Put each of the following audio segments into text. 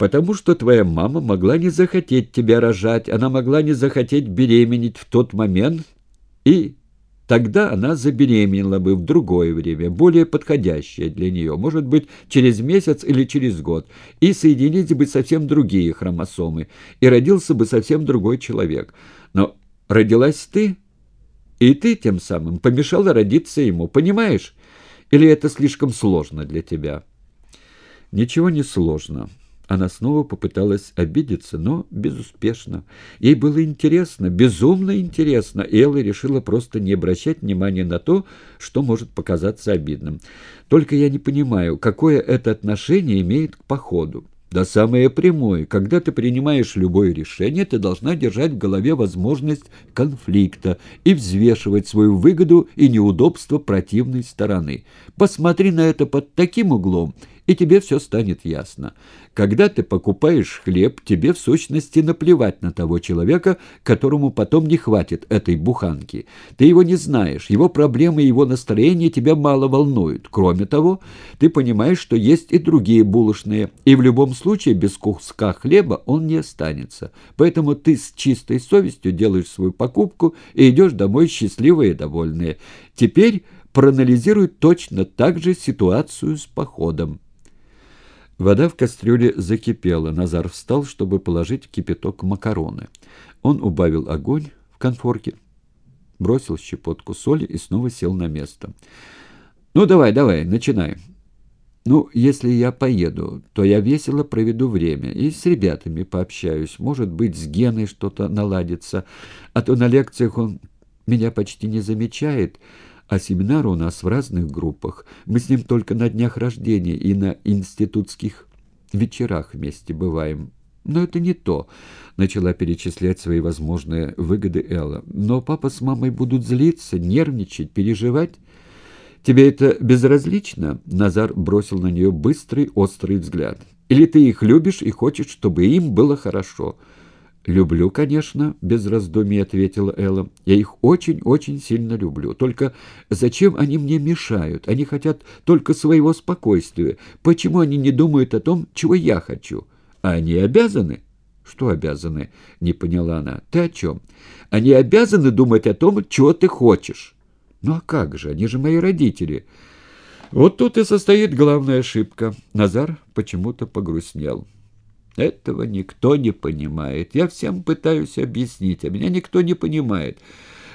Потому что твоя мама могла не захотеть тебя рожать, она могла не захотеть беременеть в тот момент, и тогда она забеременела бы в другое время, более подходящее для нее, может быть, через месяц или через год, и соединились бы совсем другие хромосомы, и родился бы совсем другой человек. Но родилась ты, и ты тем самым помешала родиться ему, понимаешь? Или это слишком сложно для тебя?» «Ничего не сложно». Она снова попыталась обидеться, но безуспешно. Ей было интересно, безумно интересно, и Элла решила просто не обращать внимания на то, что может показаться обидным. «Только я не понимаю, какое это отношение имеет к походу?» Да самое прямое. Когда ты принимаешь любое решение, ты должна держать в голове возможность конфликта и взвешивать свою выгоду и неудобство противной стороны. Посмотри на это под таким углом, и тебе все станет ясно. Когда ты покупаешь хлеб, тебе в сущности наплевать на того человека, которому потом не хватит этой буханки. Ты его не знаешь, его проблемы и его настроение тебя мало волнуют. Кроме того, ты понимаешь, что есть и другие булочные, и в любом без куска хлеба он не останется. Поэтому ты с чистой совестью делаешь свою покупку и идешь домой счастливые и довольные. Теперь проанализируй точно так же ситуацию с походом. Вода в кастрюле закипела. Назар встал, чтобы положить в кипяток макароны. Он убавил огонь в конфорке, бросил щепотку соли и снова сел на место. «Ну, давай, давай, начинай. Ну, если я поеду, то я весело проведу время и с ребятами пообщаюсь. Может быть, с Геной что-то наладится. А то на лекциях он меня почти не замечает». А семинары у нас в разных группах. Мы с ним только на днях рождения и на институтских вечерах вместе бываем. Но это не то, — начала перечислять свои возможные выгоды Элла. Но папа с мамой будут злиться, нервничать, переживать. Тебе это безразлично? Назар бросил на нее быстрый, острый взгляд. Или ты их любишь и хочешь, чтобы им было хорошо?» «Люблю, конечно», — без раздумий ответила Элла. «Я их очень-очень сильно люблю. Только зачем они мне мешают? Они хотят только своего спокойствия. Почему они не думают о том, чего я хочу? А они обязаны?» «Что обязаны?» — не поняла она. «Ты о чем? Они обязаны думать о том, чего ты хочешь». «Ну а как же? Они же мои родители». Вот тут и состоит главная ошибка. Назар почему-то погрустнел. Этого никто не понимает. Я всем пытаюсь объяснить, а меня никто не понимает.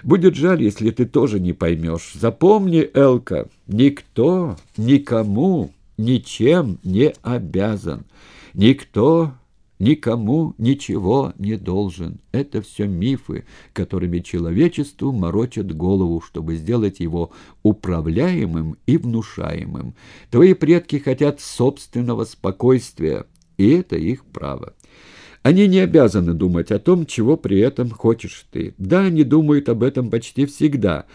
Будет жаль, если ты тоже не поймешь. Запомни, Элка, никто никому ничем не обязан. Никто никому ничего не должен. Это все мифы, которыми человечеству морочат голову, чтобы сделать его управляемым и внушаемым. Твои предки хотят собственного спокойствия, и это их право. Они не обязаны думать о том, чего при этом хочешь ты. Да, они думают об этом почти всегда.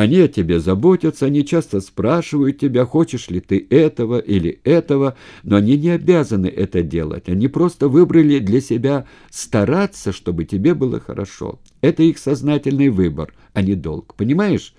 Они о тебе заботятся, они часто спрашивают тебя, хочешь ли ты этого или этого, но они не обязаны это делать. Они просто выбрали для себя стараться, чтобы тебе было хорошо. Это их сознательный выбор, а не долг. Понимаешь?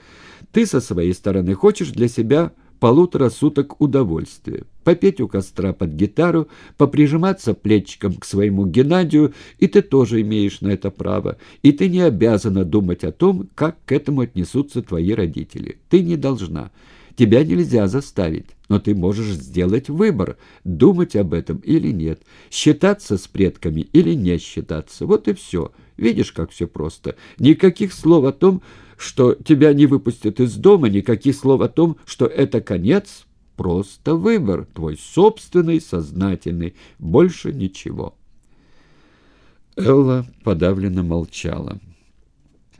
Ты со своей стороны хочешь для себя полутора суток удовольствия. Попеть у костра под гитару, поприжиматься плечиком к своему Геннадию, и ты тоже имеешь на это право. И ты не обязана думать о том, как к этому отнесутся твои родители. Ты не должна. Тебя нельзя заставить, но ты можешь сделать выбор, думать об этом или нет, считаться с предками или не считаться. Вот и все. Видишь, как все просто. Никаких слов о том, что тебя не выпустят из дома, никаких слов о том, что это конец, просто выбор, твой собственный, сознательный, больше ничего. Элла подавленно молчала.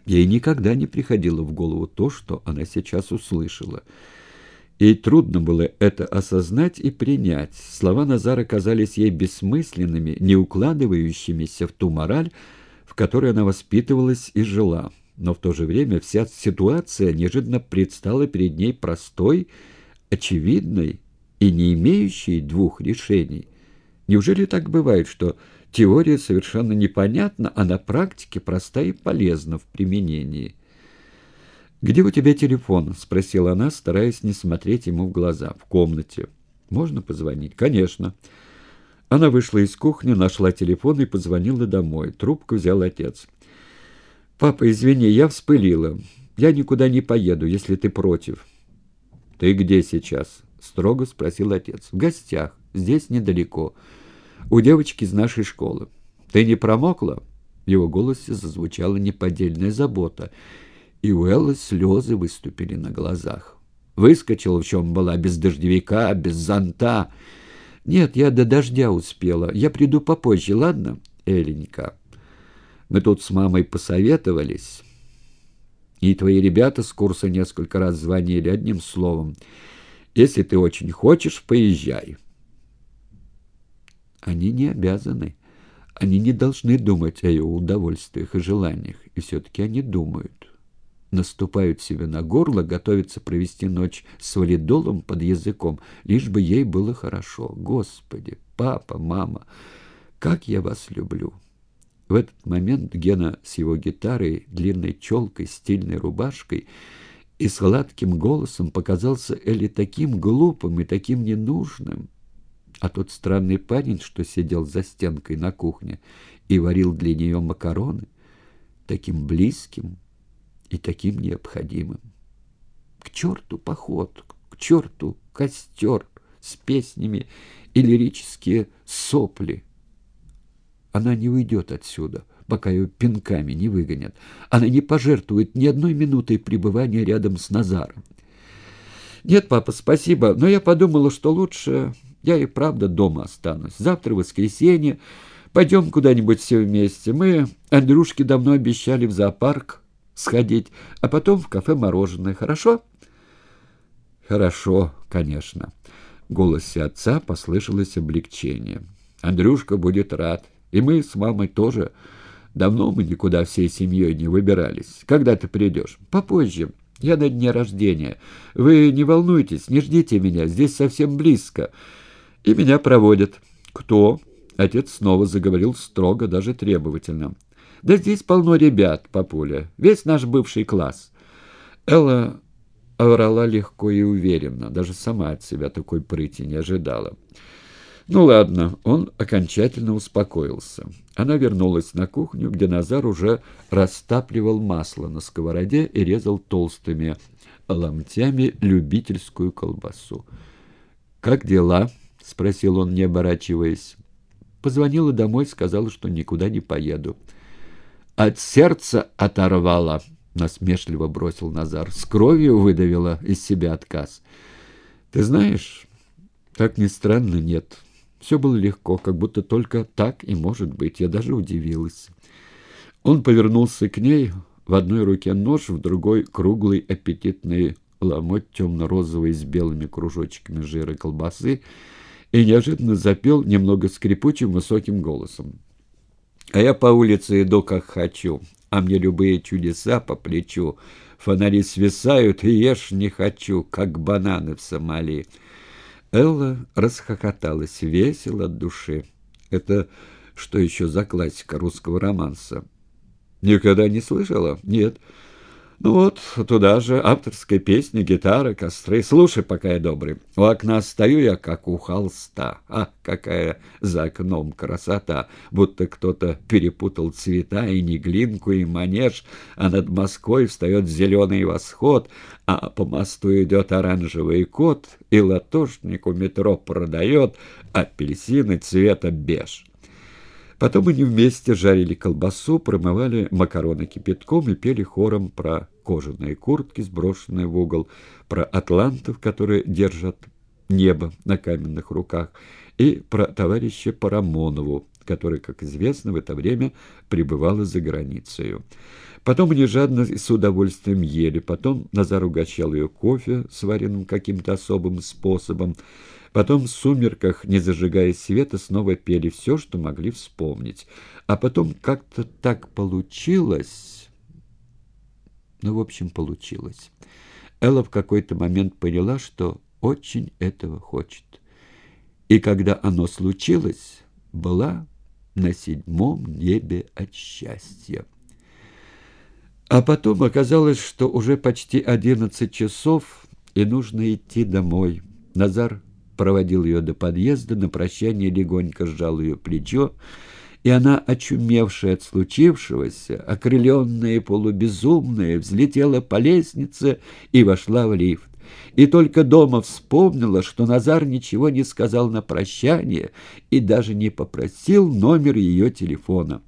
Ей никогда не приходило в голову то, что она сейчас услышала. Ей трудно было это осознать и принять. Слова Назара казались ей бессмысленными, не укладывающимися в ту мораль, в которой она воспитывалась и жила но в то же время вся ситуация неожиданно предстала перед ней простой, очевидной и не имеющей двух решений. Неужели так бывает, что теория совершенно непонятна, а на практике проста и полезна в применении? «Где у тебя телефон?» — спросила она, стараясь не смотреть ему в глаза. «В комнате. Можно позвонить?» «Конечно». Она вышла из кухни, нашла телефон и позвонила домой. Трубку взял отец. «Папа, извини, я вспылила. Я никуда не поеду, если ты против». «Ты где сейчас?» — строго спросил отец. «В гостях. Здесь недалеко. У девочки из нашей школы. Ты не промокла?» В его голосе зазвучала неподдельная забота, и у Эллы слезы выступили на глазах. Выскочила, в чем была, без дождевика, без зонта. «Нет, я до дождя успела. Я приду попозже, ладно, Эленька?» Мы тут с мамой посоветовались, и твои ребята с курса несколько раз звонили одним словом. Если ты очень хочешь, поезжай. Они не обязаны. Они не должны думать о ее удовольствиях и желаниях, и все-таки они думают наступают себе на горло, готовятся провести ночь с валидолом под языком, лишь бы ей было хорошо. Господи, папа, мама, как я вас люблю!» В этот момент Гена с его гитарой, длинной челкой, стильной рубашкой и сладким голосом показался Элли таким глупым и таким ненужным. А тот странный парень, что сидел за стенкой на кухне и варил для нее макароны, таким близким, и таким необходимым. К черту поход, к черту костер с песнями и лирические сопли. Она не уйдет отсюда, пока ее пинками не выгонят. Она не пожертвует ни одной минутой пребывания рядом с Назаром. «Нет, папа, спасибо, но я подумала, что лучше я и правда дома останусь. Завтра воскресенье, пойдем куда-нибудь все вместе. Мы Андрюшке давно обещали в зоопарк сходить, а потом в кафе мороженое. Хорошо? Хорошо, конечно. В голосе отца послышалось облегчение. Андрюшка будет рад. И мы с мамой тоже. Давно мы никуда всей семьей не выбирались. Когда ты придешь? Попозже. Я на дне рождения. Вы не волнуйтесь, не ждите меня. Здесь совсем близко. И меня проводят. Кто? Отец снова заговорил строго, даже требовательно. Да здесь полно ребят, папуля, весь наш бывший класс. Элла врала легко и уверенно, даже сама от себя такой прыти не ожидала. Ну ладно, он окончательно успокоился. Она вернулась на кухню, где Назар уже растапливал масло на сковороде и резал толстыми ломтями любительскую колбасу. «Как дела?» — спросил он, не оборачиваясь. Позвонила домой, сказала, что никуда не поеду. От сердца оторвала, насмешливо бросил Назар. С кровью выдавила из себя отказ. Ты знаешь, как ни странно, нет. Все было легко, как будто только так и может быть. Я даже удивилась. Он повернулся к ней, в одной руке нож, в другой круглый аппетитный ломоть темно-розовый с белыми кружочками жира колбасы и неожиданно запел немного скрипучим высоким голосом. А я по улице иду, как хочу, а мне любые чудеса по плечу. Фонари свисают, и ешь не хочу, как бананы в Сомали. Элла расхохоталась весело от души. Это что еще за классика русского романса? Никогда не слышала? Нет. Ну вот, туда же авторская песня, гитара, костры. Слушай, пока я добрый. У окна стою я, как у холста. А, какая за окном красота! Будто кто-то перепутал цвета и неглинку, и манеж, а над Москвой встает зеленый восход, а по мосту идет оранжевый кот, и латошник метро продает апельсины цвета беж. Потом они вместе жарили колбасу, промывали макароны кипятком и пели хором про кожаные куртки, сброшенные в угол, про атлантов, которые держат небо на каменных руках, и про товарища Парамонову, который, как известно, в это время пребывала за границей. Потом они жадно и с удовольствием ели, потом Назар угощал ее кофе, сваренным каким-то особым способом, Потом в сумерках, не зажигая света, снова пели все, что могли вспомнить. А потом как-то так получилось... Ну, в общем, получилось. Элла в какой-то момент поняла, что очень этого хочет. И когда оно случилось, была на седьмом небе от счастья. А потом оказалось, что уже почти одиннадцать часов, и нужно идти домой. Назар проводил ее до подъезда, на прощание легонько сжал ее плечо, и она, очумевшая от случившегося, окрыленная и полубезумная, взлетела по лестнице и вошла в лифт. И только дома вспомнила, что Назар ничего не сказал на прощание и даже не попросил номер ее телефона.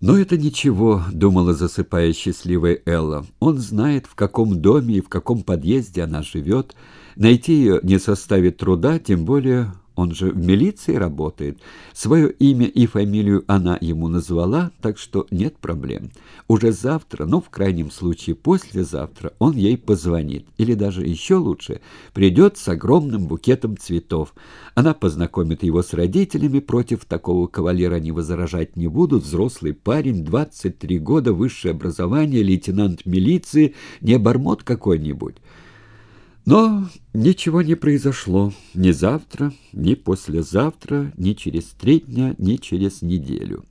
«Но это ничего», — думала засыпая счастливая Элла. «Он знает, в каком доме и в каком подъезде она живет. Найти ее не составит труда, тем более он же в милиции работает. Свое имя и фамилию она ему назвала, так что нет проблем. Уже завтра, ну, в крайнем случае, послезавтра он ей позвонит. Или даже еще лучше, придет с огромным букетом цветов. Она познакомит его с родителями, против такого кавалера они возражать не будут. Взрослый парень, 23 года, высшее образование, лейтенант милиции, не обормот какой-нибудь. Но ничего не произошло ни завтра, ни послезавтра, ни через три дня, ни через неделю.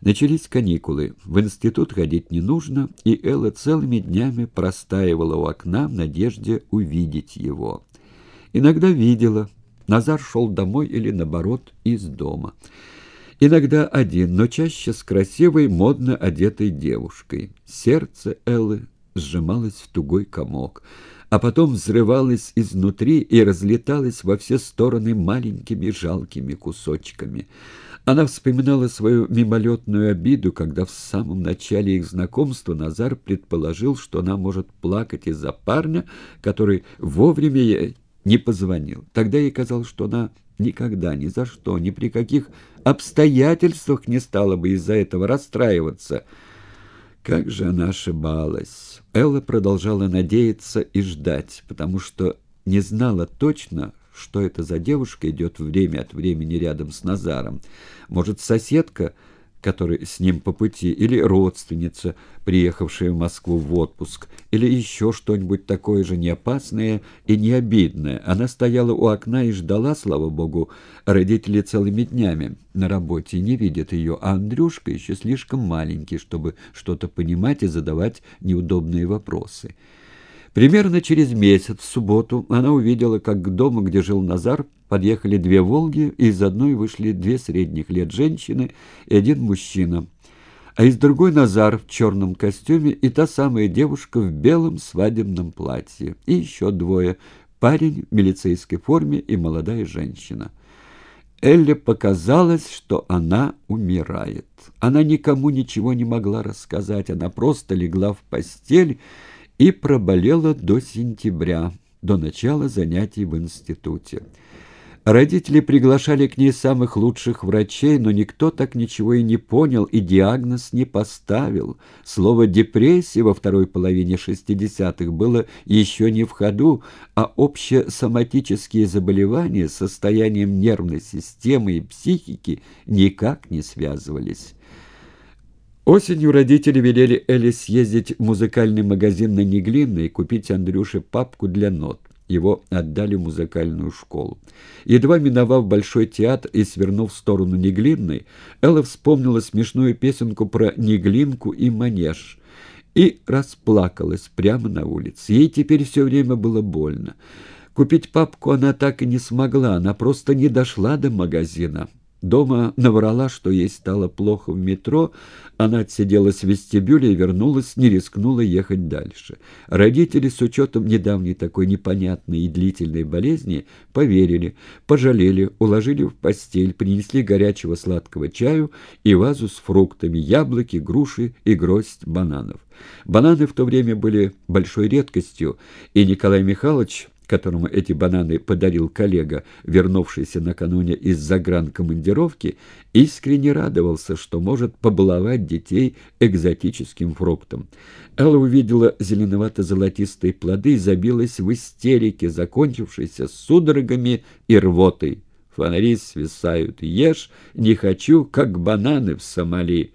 Начались каникулы, в институт ходить не нужно, и Элла целыми днями простаивала у окна в надежде увидеть его. Иногда видела. Назар шел домой или, наоборот, из дома. Иногда один, но чаще с красивой, модно одетой девушкой. Сердце Эллы сжималось в тугой комок — а потом взрывалась изнутри и разлеталась во все стороны маленькими жалкими кусочками. Она вспоминала свою мимолетную обиду, когда в самом начале их знакомства Назар предположил, что она может плакать из-за парня, который вовремя ей не позвонил. Тогда ей казалось, что она никогда, ни за что, ни при каких обстоятельствах не стала бы из-за этого расстраиваться — как же она ошибалась. Элла продолжала надеяться и ждать, потому что не знала точно, что это за девушка идет время от времени рядом с Назаром. Может, соседка который с ним по пути, или родственница, приехавшая в Москву в отпуск, или еще что-нибудь такое же неопасное и необидное. Она стояла у окна и ждала, слава богу, родители целыми днями на работе не видят ее, а Андрюшка еще слишком маленький, чтобы что-то понимать и задавать неудобные вопросы. Примерно через месяц, в субботу, она увидела, как к дому, где жил Назар, подъехали две «Волги», и из одной вышли две средних лет женщины и один мужчина. А из другой Назар в черном костюме и та самая девушка в белом свадебном платье. И еще двое – парень в милицейской форме и молодая женщина. Элле показалось, что она умирает. Она никому ничего не могла рассказать, она просто легла в постель и проболела до сентября, до начала занятий в институте. Родители приглашали к ней самых лучших врачей, но никто так ничего и не понял, и диагноз не поставил. Слово «депрессия» во второй половине 60-х было еще не в ходу, а общесоматические заболевания с состоянием нервной системы и психики никак не связывались. Осенью родители велели Элли съездить в музыкальный магазин на Неглинной и купить Андрюше папку для нот. Его отдали в музыкальную школу. Едва миновав Большой театр и свернув в сторону Неглинной, Элла вспомнила смешную песенку про Неглинку и Манеж и расплакалась прямо на улице. Ей теперь все время было больно. Купить папку она так и не смогла, она просто не дошла до магазина. Дома наврала, что ей стало плохо в метро, она отсиделась в вестибюле и вернулась, не рискнула ехать дальше. Родители, с учетом недавней такой непонятной и длительной болезни, поверили, пожалели, уложили в постель, принесли горячего сладкого чаю и вазу с фруктами, яблоки, груши и гроздь бананов. Бананы в то время были большой редкостью, и Николай Михайлович которому эти бананы подарил коллега, вернувшийся накануне из загранкомандировки, искренне радовался, что может побаловать детей экзотическим фруктом. Элла увидела зеленовато-золотистые плоды и забилась в истерике, закончившейся судорогами и рвотой. Фонари свисают, ешь, не хочу, как бананы в Сомали.